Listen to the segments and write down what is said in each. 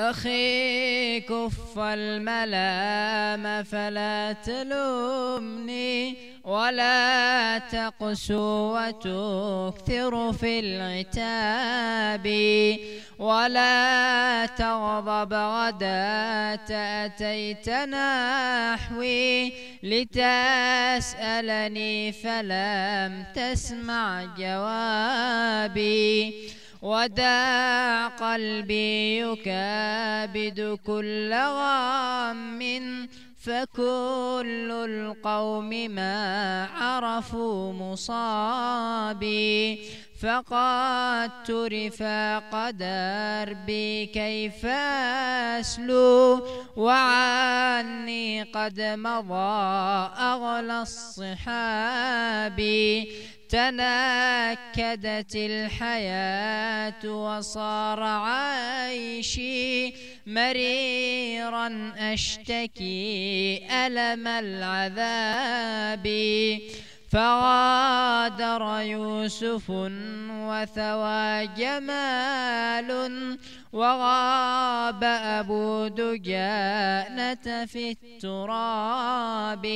أخي كف الملام فلا تلومني ولا تقسو وتكثر في العتاب ولا تغضب غدا أتيت نحوي لتسألني فلم تسمع جوابي ودع قلبي يكابد كل غم فكل القوم ما عرفوا مصابي فقدت رفاق دربي كيف أسلو؟ وعني قد مضى أغلى الصحاب. تنكدت الحياة وصار عيشي مريرا أشتكي ألم العذاب. فغادر يوسف وثوى جمال وغاب أبو دجانة في التراب.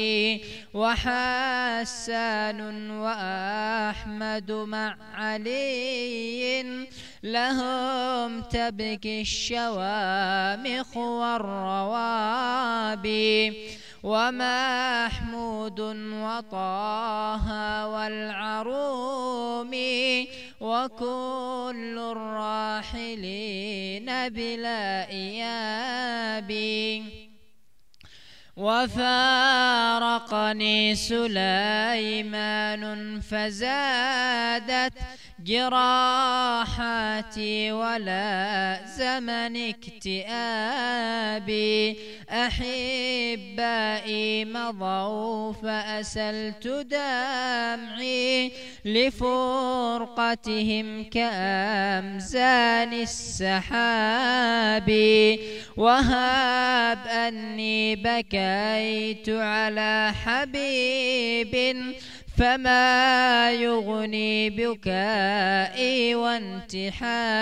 وحسان وأحمد مع علي لهم تبكي الشوامخ والروابي ومحمود وطه والعرومي وكل الراحلين بلا إياب وفارقني سليمان فزادت جراحاتي ولا زمن اكتئابي. أحبائي مضوا فأسلت دمعي لفرقتهم كأمزان السحاب وهاب أني بكيت على حبيب فما يغني بكائي وانتحابي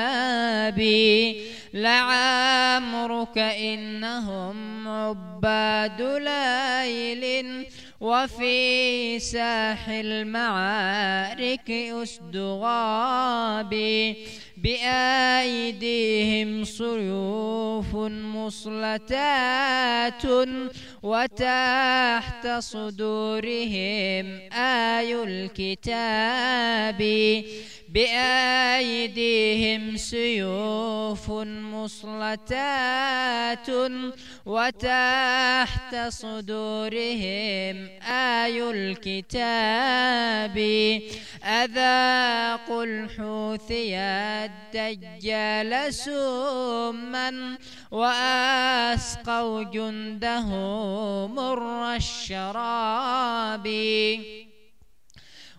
لعمرك إنهم عباد ليل وفي ساح المعارك أسد غابي بأيديهم سيوف مصلتات وتحت صدورهم آي الكتاب بأيديهم سيوف مصلتات وتحت صدورهم آي الكتاب أذاقوا الحوثي الدجال سما وأسقوا جنده مر الشراب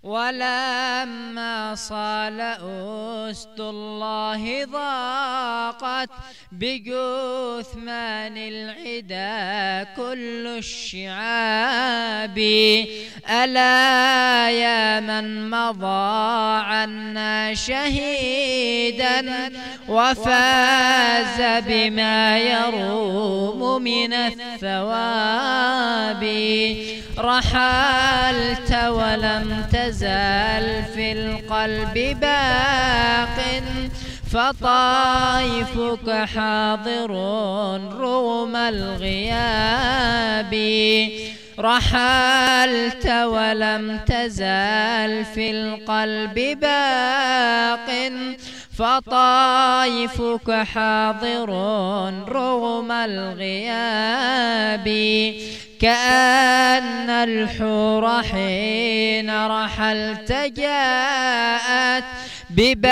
ولما صال أسد الله ضاقت بجثمان العدا كل الشعاب. ألا يا من مضى عنا شهيدا وفاز بما يروم من الثواب. رحلت ولم تزال في القلب باق فطائفك حاضر رغم الغياب. رحلت ولم تزال في القلب باق فطائفك حاضر رغم الغياب كأن الحور حين رحلت جاءت. ببسمتها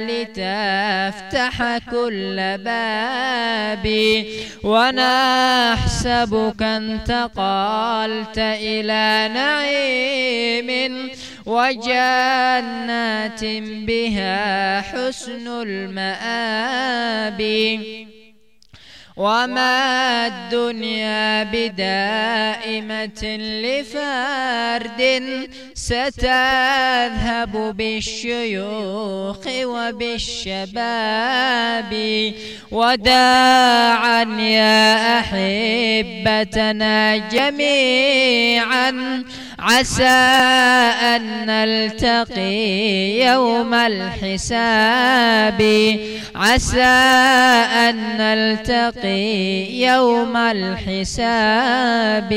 لتفتح كل باب. ونحسبك انتقلت إلى نعيم وجنات بها حسن المآب. وما الدنيا بدائمة لفرد ستذهب بالشيوخ وبالشباب. وداعا يا أحبتنا جميعا. عسى أن نلتقي يوم الحساب. عسى أن نلتقي يوم الحساب.